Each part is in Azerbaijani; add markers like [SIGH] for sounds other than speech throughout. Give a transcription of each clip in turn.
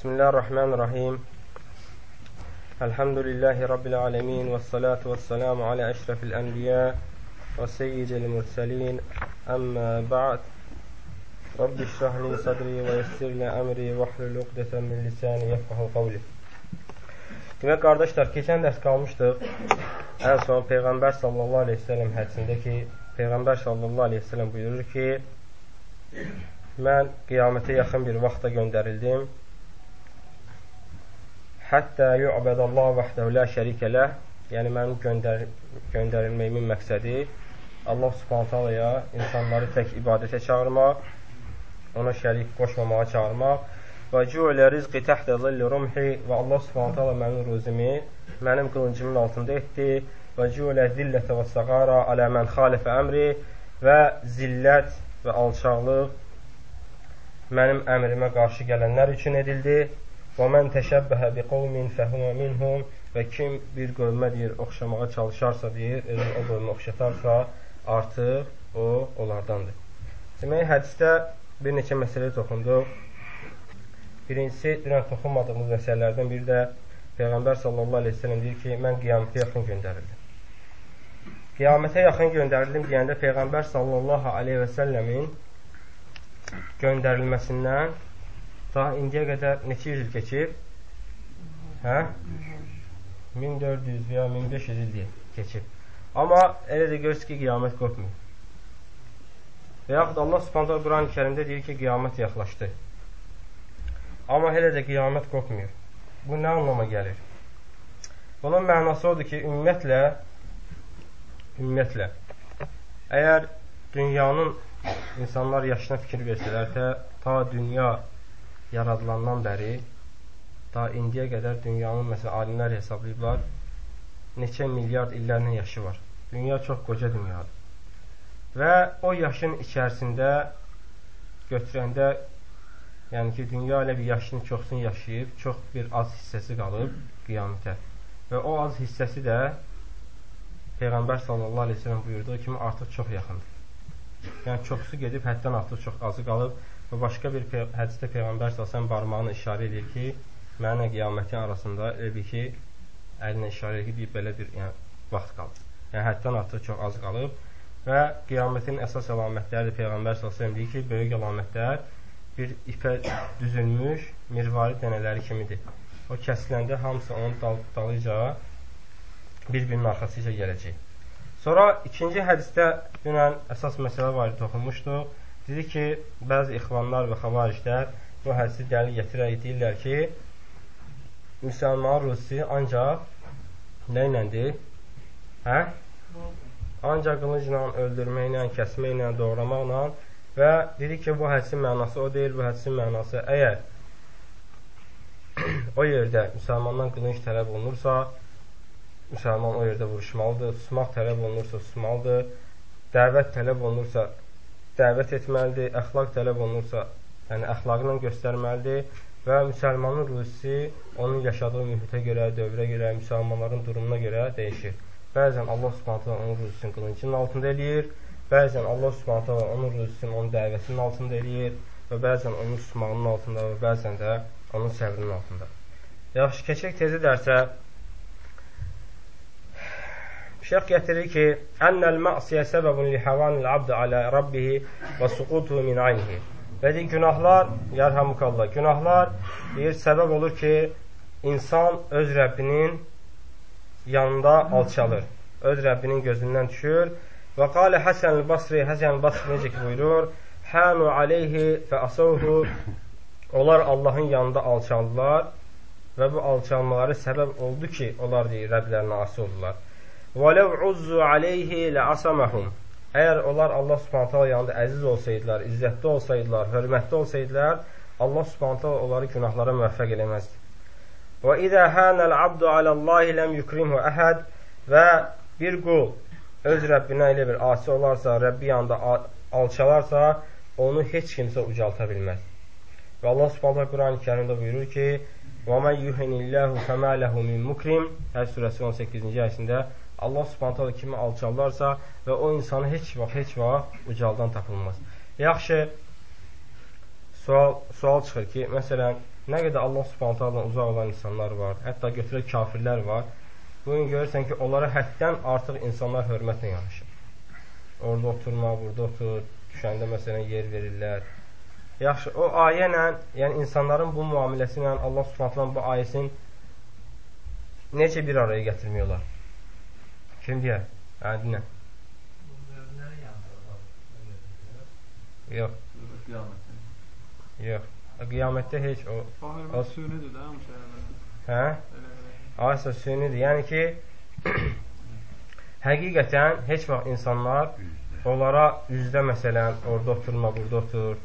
Bismillahirrahmanirrahim. Elhamdülillahi Rabbil alemin. Vessalatu vesselamu ala eşrefil enbiya ve seyyidil mursalin. Amma ba'd. Rabbi şrahli sadri ve yessirli emri ve hlul uqdeten min lisani yefkahu qavli. Demək, qardaşlar, keçən dərs qalmışdıq. Ən son Peyğəmbər sallallahu aleyhi ve sellem hədisindəki Peyğəmbər sallallahu aleyhi ve sellem buyurur ki, mən qiyamətə yaxın bir vaxta göndərildim Həttə yu'bədəllahu vəhdəhu la şərikə ləh Yəni, mənim göndər göndərilməyimin məqsədi Allah subhanət halaya insanları tək ibadətə çağırmaq, ona şərik qoşmamağa çağırmaq. Və cü'lə rizqi təhtə zilli rumhi və Allah subhanət hala mənim ruzimi mənim qılıncımın altında etdi. Və cü'lə zillətə və səqara alə mən xalifə əmri və zillət və alçaqlıq mənim əmrimə qarşı gələnlər üçün edildi Və mən təşəbbəhə bi qovmin fəhumə minhum və kim bir qövmə deyir, oxşamağa çalışarsa deyir, özünü o qövmə oxşatarsa, artıq o onlardandır. Demək, hədisdə bir neçə məsələ toxunduq. Birincisi, dünən toxunmadığımız məsələlərdən biri də Peyğəmbər sallallahu aleyhi ve sellem deyir ki, mən qiyamətə yaxın göndərildim. Qiyamətə yaxın göndərildim deyəndə Peyğəmbər sallallahu aleyhi və səlləmin göndərilməsindən Daha indiyə qədər neçə il keçib? Hə? 1400 və ya 1500 il keçib. Amma elə də görürsünüz ki, qiyamət qorxmur. Və yaxud Allah subhanətə Quran-ı kərimdə deyir ki, qiyamət yaxlaşdı. Amma elə də qiyamət qorxmur. Bu nə anlama gəlir? Bunun mənası odur ki, ümumiyyətlə, ümumiyyətlə, əgər dünyanın insanlar yaşına fikir versələrsə, ta dünya yaradılandan bəri da indiyə qədər dünyanın, məsələn, alimlər hesablayıblar, neçə milyard illərlə yaşı var. Dünya çox qoca dünyadır. Və o yaşın içərisində götürəndə, yəni ki, dünya ilə bir yaşını çoxsun yaşayıb, çox bir az hissəsi qalıb qiyamətə. Və o az hissəsi də Peyğəmbər sallallahu aleyhi ve sellem buyurduğu kimi artıq çox yaxındır. Yəni, çoxsu gedib, həddən artıq çox azı qalıb Və başqa bir hədisdə Peyğəmbər s.ə.v barmağını işarə edir ki, mənə qiyamətin arasında elə bir ki, əlinə işarə edir ki, belə bir yəni, vaxt qalıb. Yəni, həddən artıq çox az qalıb və qiyamətin əsas əlamətləri Peyğəmbər s.ə.v deyir ki, böyük əlamətlər bir ipə düzülmüş mirvari dənələri kimidir. O kəsiləndə hamısı onun dal dalıca bir-birinin arxası ilə gələcək. Sonra ikinci hədisdə dünən əsas məsələ var, toxunmuşduq. Dedi ki, bəzi ixvanlar və xavariclər bu hədisi gəlir gətirərək deyirlər ki, müsəlman rusi ancaq nə iləndir? Hə? Ancaq qılıncla, öldürməklə, kəsməklə, doğramaqla və dedi ki, bu hədisin mənası o deyil, bu hədisin mənası əgər [CLEARS THROAT] o yerdə müsəlmandan qılınc tələb olunursa, müsəlman o yerdə vuruşmalıdır, susmaq tələb olunursa, susmalıdır, dəvət tələb olunursa, dəvət etməlidir, əxlaq tələb olunursa, yəni əxlaqla göstərməlidir və müsəlmanın ruhisi onun yaşadığı mühitə görə, dövrə görə, müsəlmanların durumuna görə dəyişir. Bəzən Allah subhanətə onun ruhusini qılıncının altında eləyir, bəzən Allah subhanətə onun ruhusini onun dəvəsinin altında eləyir və bəzən onun susmağının altında və bəzən də onun səbrinin altında. Yaxşı, keçək tezi dərsə Şeyx gətirir ki, Ənəl məsiyə səbəbun li həvanil abd alə rabbihi və suqutuhu min aynihi. Və deyir, günahlar, yarhamukallah, günahlar deyir, səbəb olur ki, insan öz Rəbbinin yanında alçalır. Öz Rəbbinin gözündən düşür. Və qalə Həsən Basri, Həsən Basri necə ki buyurur, Hənu aleyhi fə asavhu Onlar Allahın yanında alçaldılar və bu alçalmaları səbəb oldu ki, onlar deyir, Rəblərinə asi oldular. وَلَوْ عُزُّ عَلَيْهِ لَعَصَمَهُمْ Əgər onlar Allah subhanətə yanında əziz olsaydılar, izzətli olsaydılar, hörmətli olsaydılar, Allah subhanətə onları günahlara müvəffəq eləməzdi. وَإِذَا هَانَ الْعَبْدُ عَلَى اللّٰهِ لَمْ يُكْرِمْهُ əhəd Və bir qul öz Rəbbinə elə bir asi olarsa, Rəbbi yanında alçalarsa, onu heç kimsə ucalta bilməz. Və Allah subhanətə Quran-ı kərimdə buyurur ki, وَمَنْ يُهِنِ اللّٰهُ فَمَا لَهُ مِنْ مُكْرِمْ Həz surəsi 18-ci ayəsində Allah subhanətə kimi alçallarsa və o insanı heç vaxt, heç vaxt ucaldan tapılmaz. Yaxşı, sual, sual çıxır ki, məsələn, nə qədər Allah subhanətə uzaq olan insanlar var, hətta götürək kafirlər var. Bugün görürsən ki, onlara həddən artıq insanlar hörmətlə yanaşır. Orada oturma, burada otur, düşəndə məsələn yer verirlər. Yaxşı, o ayə ilə, yəni insanların bu müamiləsi ilə Allah Subhanahu bu ayəsini necə bir araya gətirmək olar? Kim deyər? Hə, dinlə. Yox. Yox. Qiyamətdə heç o. O sünidir də. Hə? Ayəsə sünidir. Yəni ki, həqiqətən heç vaxt insanlar onlara üzdə məsələn orada oturma, burada otur.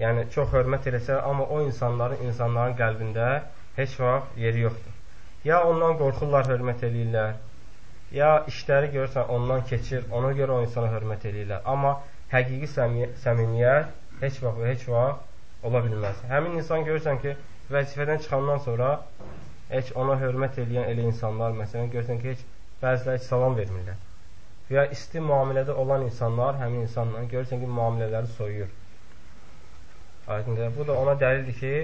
Yəni çox hörmət eləsə, amma o insanların insanların qəlbində heç vaxt yeri yoxdur. Ya ondan qorxurlar, hörmət eləyirlər, ya işləri görürsən ondan keçir, ona görə o insana hörmət eləyirlər. Amma həqiqi səmimiyyət heç vaxt və heç vaxt ola bilməz. Həmin insan görürsən ki, vəzifədən çıxandan sonra heç ona hörmət eləyən elə insanlar, məsələn, görürsən ki, heç bəziləri heç salam vermirlər. Və ya isti müamilədə olan insanlar həmin insanla görürsən ki, müamilələri soyuyur. Aydındır. Bu da ona dəlildir ki,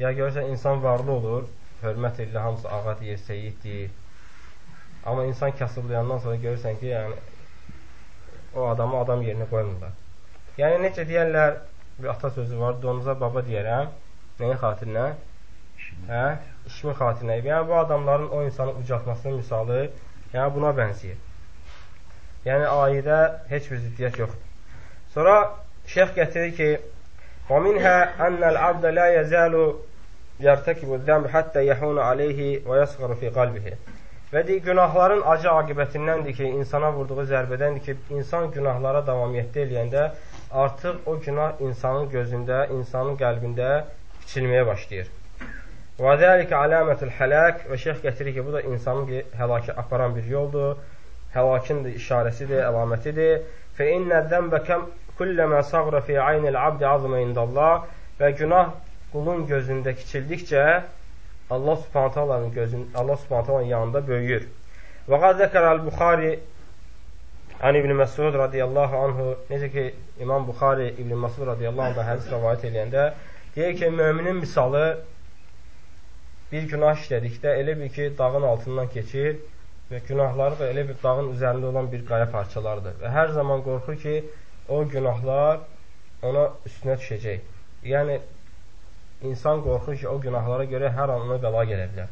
ya görürsən insan varlı olur, hörmət edir, hamısı ağa deyir, seyid deyir. Amma insan kasıblayandan sonra görürsən ki, yəni o adamı adam yerinə qoymurlar. Yəni necə deyərlər, bir ata sözü var, donuza baba deyərəm. Nəyin xatirinə? Hə? İşmin xatirinə. Yəni bu adamların o insanı ucaltmasının misalı, yəni buna bənzəyir. Yəni ayədə heç bir ziddiyyət yoxdur. Sonra şeyx gətirir ki: "Və minhə annal abd la yazalu yartakibu zəmb hatta yahuna alayhi və yasğaru fi qalbihi." Və deyir, günahların acı aqibətindəndir ki, insana vurduğu zərbədəndir ki, insan günahlara davamiyyətdə eləyəndə artıq o günah insanın gözündə, insanın qəlbində kiçilməyə başlayır. Və zəlikə aləmətül hələk və şeyx gətirir ki, bu da insanın həlakə aparan bir yoldur, həlakın işarəsidir, əlamətidir. Fə innə zəmbə kəm kulləmə sağra fi aynil abdi azmə indallah və günah qulun gözündə kiçildikcə Allah Subhanahu taalanın gözün Allah Subhanahu taalanın yanında böyüyür. Və qad zəkərəl Buxari An İbn Məsud radiyallahu anhu necə ki İmam Buxari İbn Məsud radiyallahu anhu hədis rivayet edəndə deyir ki, möminin misalı bir günah işlədikdə elə bir ki, dağın altından keçir və günahları da elə bir dağın üzərində olan bir qaya parçalardır. Və hər zaman qorxur ki, o günahlar ona üstünə düşəcək. Yəni insan qorxur ki, o günahlara görə hər an ona bəla gələ bilər.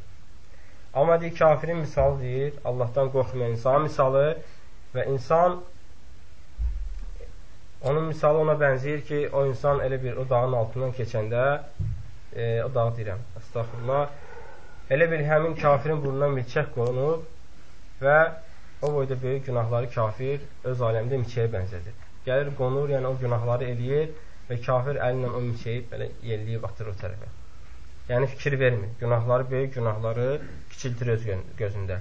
Amma deyir, kafirin misalı deyir, Allahdan qorxmayan insan misalı və insan onun misalı ona bənzəyir ki, o insan elə bir o dağın altından keçəndə e, o dağı deyirəm, əstəxfurullah elə bir həmin kafirin burnuna milçək qonub və o boyda böyük günahları kafir öz aləmdə milçəyə bənzədir. Gəlir, qonur, yəni o günahları eləyir və kafir əli ilə o milçəyi belə yelləyib atır o tərəfə. Yəni fikir vermir. Günahları, böyük günahları kiçiltir öz gözündə.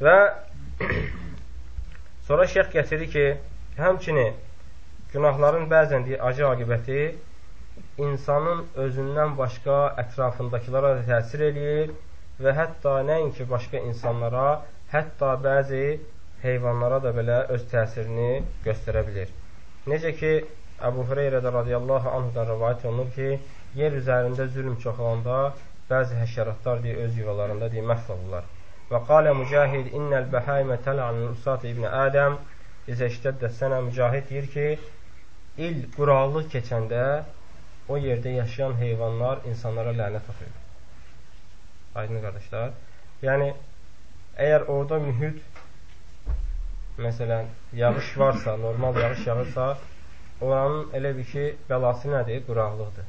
Və [CLEARS THROAT] sonra şeyx gətirir ki, həmçini günahların bəzən deyir, acı aqibəti insanın özündən başqa ətrafındakılara da təsir eləyir və hətta nəinki başqa insanlara, hətta bəzi heyvanlara da belə öz təsirini göstərə bilir. Necə ki, Əbu Hüreyrədə radiyallahu anhudan rəvayət olunur ki, yer üzərində zülm çoxalanda bəzi həşəratlar deyə öz yuvalarında deyə məhv olurlar. Və qalə mücahid innəl bəhaimə təl'anul usat ibn Ədəm izə iştəddə sənə mücahid deyir ki, il quraqlıq keçəndə o yerdə yaşayan heyvanlar insanlara lənət oxuyur. Aydın qardaşlar. Yəni, əgər orada mühüt məsələn, yağış varsa, normal yağış yağırsa, oranın elə bir ki, bəlası nədir? Quraqlıqdır.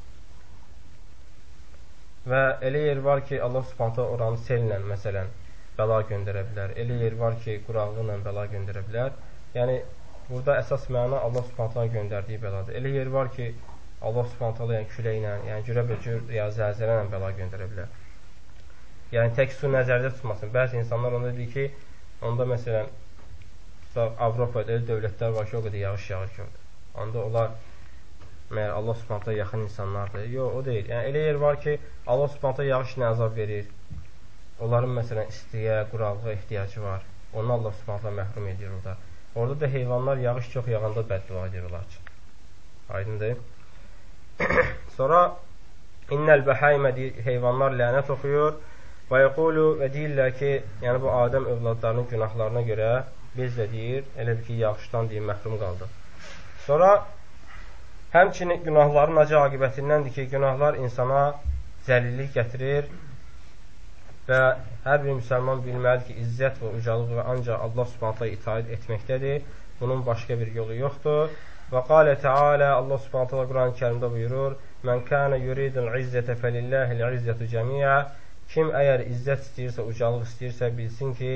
Və elə yer var ki, Allah subhanətə oranı sellə, məsələn, bəla göndərə bilər. Elə yer var ki, quraqlıqla bəla göndərə bilər. Yəni, burada əsas məna Allah subhanətə göndərdiyi bəladır. Elə yer var ki, Allah subhanətə yəni küləklə, yəni cürə-bəcür ya zəlzələ ilə bəla göndərə bilər. Yəni, tək su nəzərdə tutmasın. Bəzi insanlar onda deyir ki, onda məsələn, Avropada elə dövlətlər var ki, o qədər yağış yağır ki, orada onda onlar məyər Allah Subhanahu yaxın insanlardır. Yox, o deyil. Yəni elə yer var ki, Allah Subhanahu yağış nə əzab verir. Onların məsələn istiyə, quraqlığa ehtiyacı var. Onu Allah Subhanahu məhrum edir orada. Orada da heyvanlar yağış çox yağanda bəddua edirlər. Aydındır? [COUGHS] Sonra İnnəl bəhəymə heyvanlar lənət oxuyur və yəqulu və deyirlər ki, yəni bu Adəm övladlarının günahlarına görə biz də deyir, elə bir ki, yaxşıdan deyir, məhrum qaldıq. Sonra həmçinin günahların acı aqibətindəndir ki, günahlar insana zəlillik gətirir və hər bir müsəlman bilməlidir ki, izzət və ucalıq və ancaq Allah subhanətə itaət etməkdədir. Bunun başqa bir yolu yoxdur. Və qalə Teala Allah subhanətə Quran-ı kərimdə buyurur, Mən kənə yuridul izzətə fəlilləhil izzətu cəmiyə Kim əgər izzət istəyirsə, ucalıq istəyirsə, bilsin ki,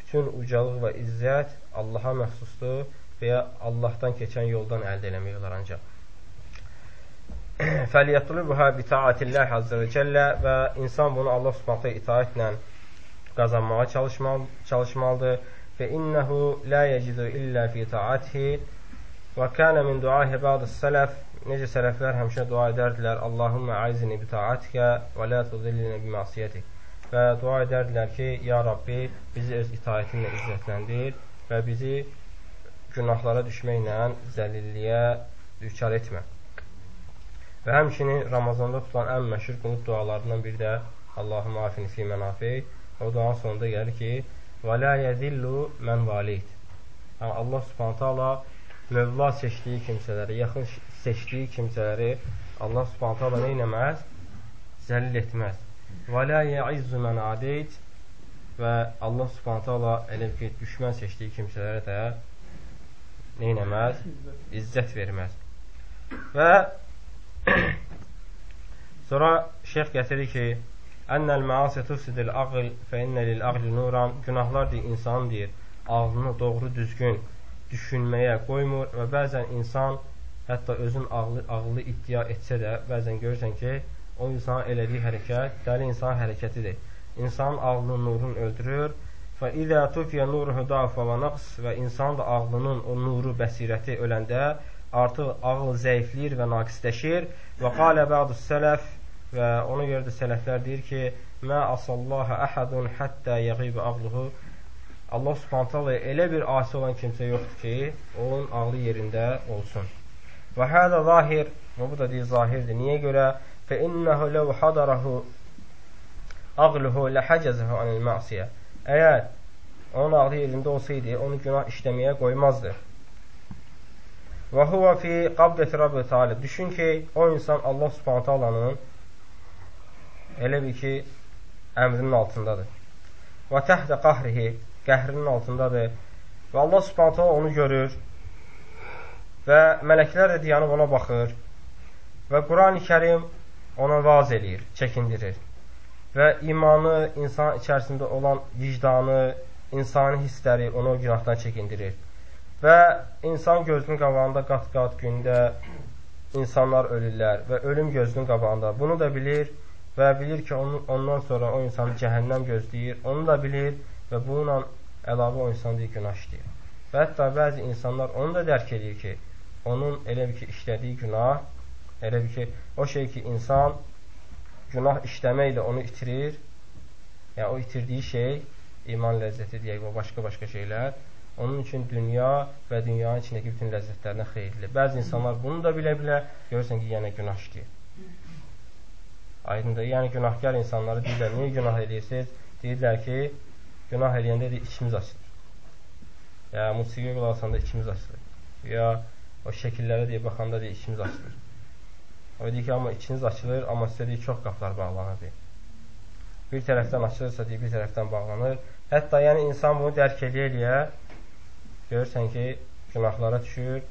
bütün ucalıq və izzət Allaha məxsusdur və ya Allahdan keçən yoldan əldə eləmək olar ancaq. [CLEARS THROAT] fəliyətlubha bi taatillah azza və cəllə və insan bunu Allah Subhanahu itaətlə qazanmağa çalışmalı, çalışmalıdır. Və innehu la yecidu illa fi taatihi və kana min duahi ba'd salaf necə sələflər həmişə dua edərdilər Allahumma aizni bi taatika və la tudillina bi masiyatik. Və dua edərdilər ki, ya Rabbi, bizi öz itaətinlə izzətləndir və bizi günahlara düşməklə zəlilliyə düçar etmə. Və həmçinin Ramazanda tutulan ən məşhur qunut dualarından biri də Allahım afini fi mənafi. O duanın sonunda gəlir ki, və la yəzillu mən valid. Yəni, Allah subhanətə Allah mövla seçdiyi kimsələri, yaxın seçdiyi kimsələri Allah subhanətə Allah neynəməz? Zəlil etməz. Və la yəizzu mən adeyt və Allah subhanətə Allah elə ki, düşmən seçdiyi kimsələrə də neynəməz? İzzət verməz. Və [CLEARS THROAT] Sonra şeyx gətirir ki, Ənəl məasi tufsidil ağl fə innə lil ağli nuran Günahlar deyir, insan deyir, ağlını doğru düzgün düşünməyə qoymur və bəzən insan hətta özün ağlı, ağlı iddia etsə də bəzən görürsən ki, o insanın elədiyi hərəkət dəli insan hərəkətidir. İnsanın ağlının nurunu öldürür və izə tufiyə nuruhu dafa və naqs və insan da ağlının o nuru, bəsirəti öləndə artıq ağıl zəifləyir və naqisləşir. Və qalə bə'du sələf və ona görə də sələflər deyir ki, mə asallaha əhədun həttə yəğibə ağluhu Allah subhanətələ elə bir asi olan kimsə yoxdur ki, onun ağlı yerində olsun. Və hədə zahir, və bu da deyir zahirdir. Niyə görə? Fə innəhu ləv hadarahu ağluhu ləhəcəzəhu anil məsiyə. Əgər onun ağlı yerində olsaydı, onu günah işləməyə qoymazdı. Və huva fi qabdəti Rabbi Teala. Düşün ki, o insan Allah Subhanahu taalanın elə bir ki, əmrinin altındadır. Və təhtə qahrihi, qəhrinin altındadır. Və Allah Subhanahu taala onu görür. Və mələklər də dayanıb ona baxır. Və Quran-ı Kərim ona vaz eləyir, çəkindirir. Və imanı, insan içərisində olan vicdanı, insani hissləri onu günahdan çəkindirir. Və insan gözünün qabağında qat-qat gündə insanlar ölürlər və ölüm gözünün qabağında. Bunu da bilir və bilir ki, onun, ondan sonra o insanı cəhənnəm gözləyir. Onu da bilir və bununla əlavə o insan deyir, günah işləyir. Və hətta bəzi insanlar onu da dərk edir ki, onun elə bir ki, işlədiyi günah, elə bir ki, o şey ki, insan günah işləməklə onu itirir, yəni o itirdiyi şey, iman ləzzəti deyək və başqa-başqa şeylər, Onun üçün dünya və dünyanın içindəki bütün ləzzətlərinə xeyirlidir. Bəzi insanlar bunu da bilə-bilə görürsən ki, yəni günah işləyir. Aydındır. Yəni günahkar insanları deyirlər, niyə günah edirsiniz? Deyirlər ki, günah edəndə deyir, içimiz açılır. Ya musiqiyə qulaq asanda içimiz açılır. Ya o şəkillərə deyə baxanda deyir, içimiz açılır. O deyir ki, amma içiniz açılır, amma sizə deyir, çox qaplar bağlanır deyir. Bir tərəfdən açılırsa deyir, bir tərəfdən bağlanır. Hətta yəni insan bunu dərk eləyə-eləyə görürsən ki, günahlara düşür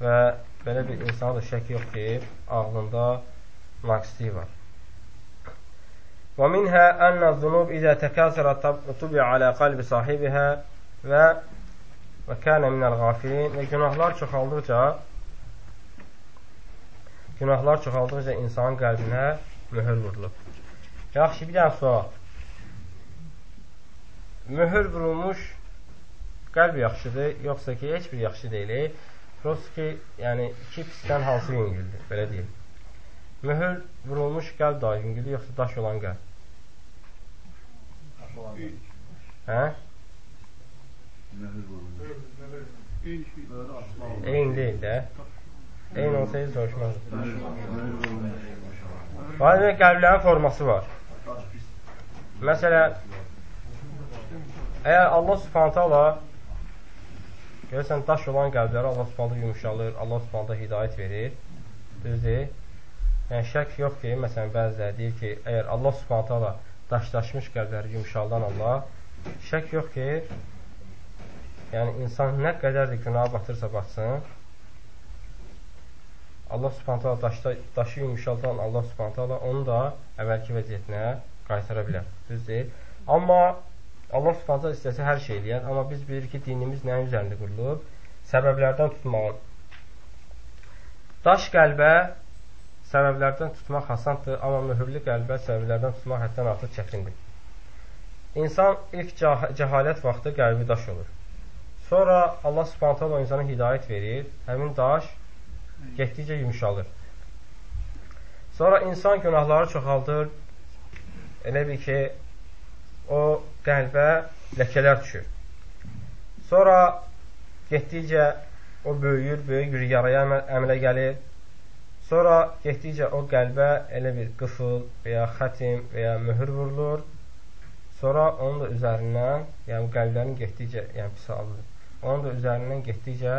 və belə bir insana da şək yox ki, ağlında naqisliyi var. Və minhə ənə zunub izə təkasərə tubi alə qalbi sahibihə və və kənə minəl qafilin və günahlar çoxaldıqca günahlar çoxaldıqca insanın qəlbinə möhür vurulub. Yaxşı, bir dənə sual. Möhür vurulmuş qəlb yaxşıdır, yoxsa ki, heç bir yaxşı deyil. Prost ki, yəni iki pisdən hansı yüngüldür, belə deyil. Möhür vurulmuş qəlb daha yüngüldür, yoxsa daş olan qəlb? Hə? Eyni deyil də. Eyni olsaydı soruşmazdı. Aydın qəlblərin forması var. Məsələn, əgər Allah Subhanahu taala görürsən daş olan qəlbləri Allah Subhanahu yumşalır, Allah Subhanahu hidayət verir. Düzdür? Yəni şək yox ki, məsələn bəziləri deyir ki, əgər Allah Subhanahu taala daşlaşmış qəlbləri yumşaldan Allah, şək yox ki, yəni insan nə qədər də günaha batırsa batsın, Allah Subhanahu taala daşda daşı yumşaldan Allah Subhanahu taala onu da əvvəlki vəziyyətinə qaytara bilər. Düzdür? Amma Allah Subhanahu taala istəsə hər şey eləyər, amma biz bilirik ki, dinimiz nəyin üzərində qurulub? Səbəblərdən tutmağın. Daş qəlbə səbəblərdən tutmaq asandır, amma möhürlü qəlbə səbəblərdən tutmaq həddən artıq çətindir. İnsan ilk cah cəhalət vaxtı qəlbi daş olur. Sonra Allah Subhanahu taala insana hidayət verir. Həmin daş getdikcə yumşalır. Sonra insan günahları çoxaldır. Elə bir ki, o qəlbə ləkələr düşür. Sonra getdikcə o böyüyür, böyük yaraya əmələ gəlir. Sonra getdikcə o qəlbə elə bir qıfıl və ya xətim və ya möhür vurulur. Sonra onun da üzərindən, yəni qəlblərin getdikcə, yəni pis alır. Onun da üzərindən getdikcə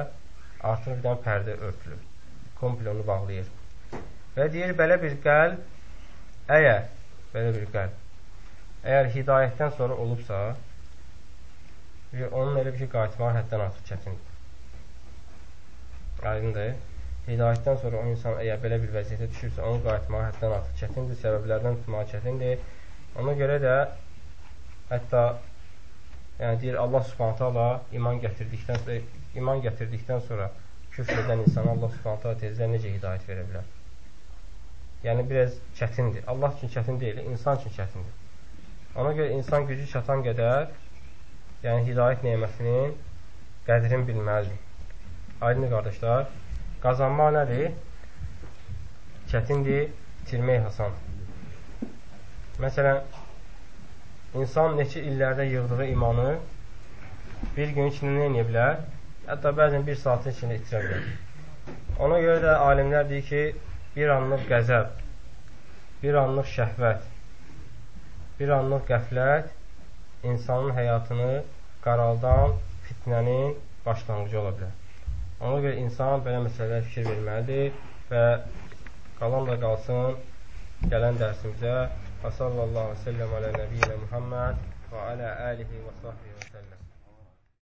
artıq bir dənə pərdə örtülür komple onu bağlayır. Və deyir, belə bir qəlb, əgər, belə bir qəlb, əgər hidayətdən sonra olubsa, onun elə bir ki, qayıtmağı həddən artıq çətindir. Aydındır. Hidayətdən sonra o insan əgər belə bir vəziyyətə düşürsə, onun qayıtmağı həddən artıq çətindir, səbəblərdən tutmağı çətindir. Ona görə də hətta yəni deyir Allah Subhanahu taala iman gətirdikdən sonra iman gətirdikdən sonra küfr edən insana Allah subhanətə tezdən necə hidayət verə bilər? Yəni, biraz çətindir. Allah üçün çətin deyil, insan üçün çətindir. Ona görə insan gücü çatan qədər, yəni hidayət neymətinin qədrini bilməlidir. Aydın qardaşlar, qazanmaq nədir? Çətindir, itirmək hasandır. Məsələn, insan neçə illərdə yığdığı imanı bir gün içində nə edə bilər? Hətta bəzən bir saatın içində itirə bilər. Ona görə də alimlər deyir ki, bir anlıq qəzəb, bir anlıq şəhvət, bir anlıq qəflət insanın həyatını qaraldan fitnənin başlanğıcı ola bilər. Ona görə insan belə məsələlərə fikir verməlidir və qalan da qalsın gələn dərsimizə və sallallahu aleyhi və səlləm alə nəbiyyinə Muhammed və alə alihi və sahbihi və səlləm.